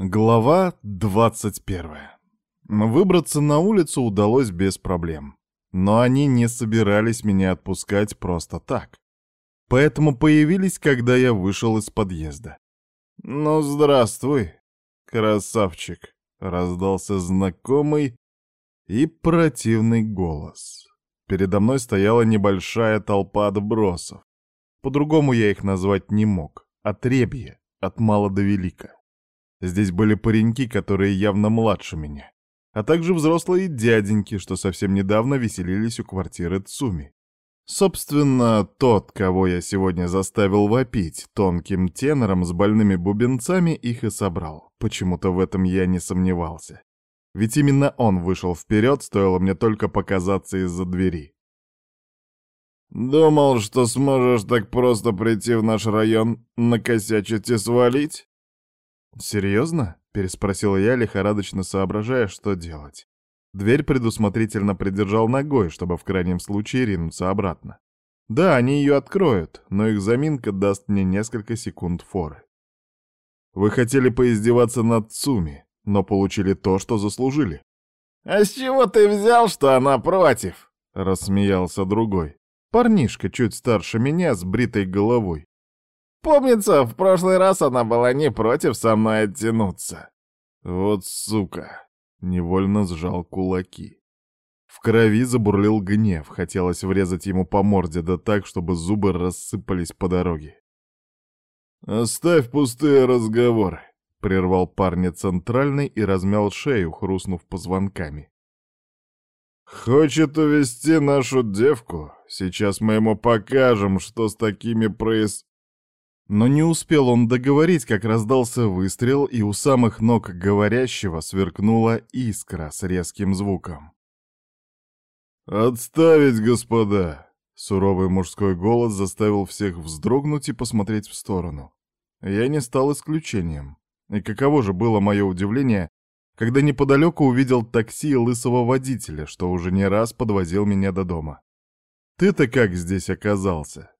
Глава 21. Выбраться на улицу удалось без проблем. Но они не собирались меня отпускать просто так. Поэтому появились, когда я вышел из подъезда. «Ну, здравствуй, красавчик», — раздался знакомый и противный голос. Передо мной стояла небольшая толпа отбросов. По-другому я их назвать не мог. Отребье, от мала до велика. Здесь были пареньки, которые явно младше меня, а также взрослые дяденьки, что совсем недавно веселились у квартиры Цуми. Собственно, тот, кого я сегодня заставил вопить тонким тенором с больными бубенцами, их и собрал. Почему-то в этом я не сомневался. Ведь именно он вышел вперед, стоило мне только показаться из-за двери. «Думал, что сможешь так просто прийти в наш район, накосячить и свалить?» «Серьезно?» — переспросил я, лихорадочно соображая, что делать. Дверь предусмотрительно придержал ногой, чтобы в крайнем случае ринуться обратно. Да, они ее откроют, но их заминка даст мне несколько секунд форы. Вы хотели поиздеваться над Цуми, но получили то, что заслужили. «А с чего ты взял, что она против?» — рассмеялся другой. Парнишка чуть старше меня с бритой головой. Помнится, в прошлый раз она была не против со мной оттянуться. Вот сука. Невольно сжал кулаки. В крови забурлил гнев, хотелось врезать ему по морде, да так, чтобы зубы рассыпались по дороге. «Оставь пустые разговоры», — прервал парня центральный и размял шею, хрустнув позвонками. «Хочет увести нашу девку? Сейчас мы ему покажем, что с такими проис...» Но не успел он договорить, как раздался выстрел, и у самых ног говорящего сверкнула искра с резким звуком. «Отставить, господа!» — суровый мужской голос заставил всех вздрогнуть и посмотреть в сторону. Я не стал исключением. И каково же было мое удивление, когда неподалеку увидел такси лысого водителя, что уже не раз подвозил меня до дома. «Ты-то как здесь оказался?»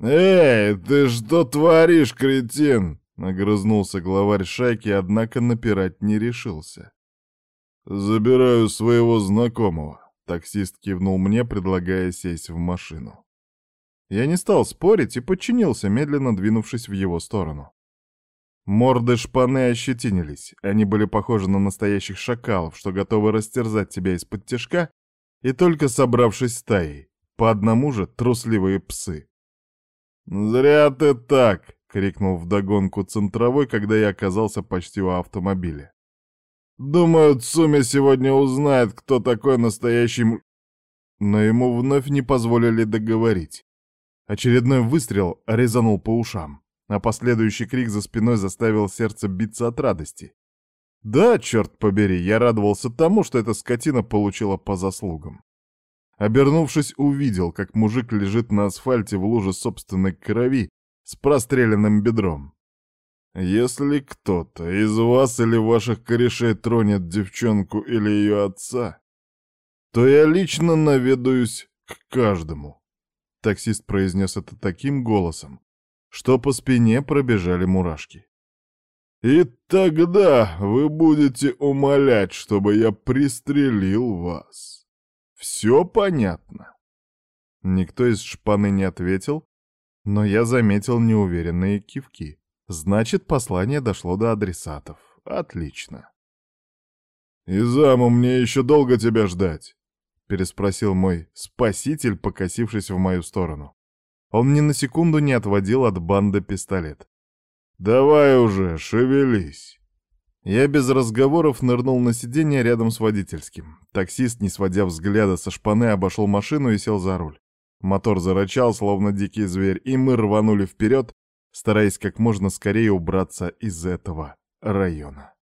«Эй, ты что творишь, кретин?» — огрызнулся главарь шайки, однако напирать не решился. «Забираю своего знакомого», — таксист кивнул мне, предлагая сесть в машину. Я не стал спорить и подчинился, медленно двинувшись в его сторону. Морды шпаны ощетинились, они были похожи на настоящих шакалов, что готовы растерзать тебя из-под тяжка, и только собравшись стаей, по одному же трусливые псы. «Зря ты так!» — крикнул вдогонку центровой, когда я оказался почти у автомобиля. «Думаю, Цуми сегодня узнает, кто такой настоящий м...» Но ему вновь не позволили договорить. Очередной выстрел резанул по ушам, а последующий крик за спиной заставил сердце биться от радости. Да, черт побери, я радовался тому, что эта скотина получила по заслугам. Обернувшись, увидел, как мужик лежит на асфальте в луже собственной крови с простреленным бедром. Если кто-то из вас или ваших корешей тронет девчонку или ее отца, то я лично наведаюсь к каждому. Таксист произнес это таким голосом, что по спине пробежали мурашки. И тогда вы будете умолять, чтобы я пристрелил вас. Все понятно. Никто из шпаны не ответил, но я заметил неуверенные кивки. Значит, послание дошло до адресатов. Отлично. «Изаму, мне еще долго тебя ждать?» — переспросил мой спаситель, покосившись в мою сторону. Он ни на секунду не отводил от банды пистолет. «Давай уже, шевелись!» Я без разговоров нырнул на сиденье рядом с водительским. Таксист, не сводя взгляда со шпаны, обошел машину и сел за руль. Мотор зарычал, словно дикий зверь, и мы рванули вперед, стараясь как можно скорее убраться из этого района.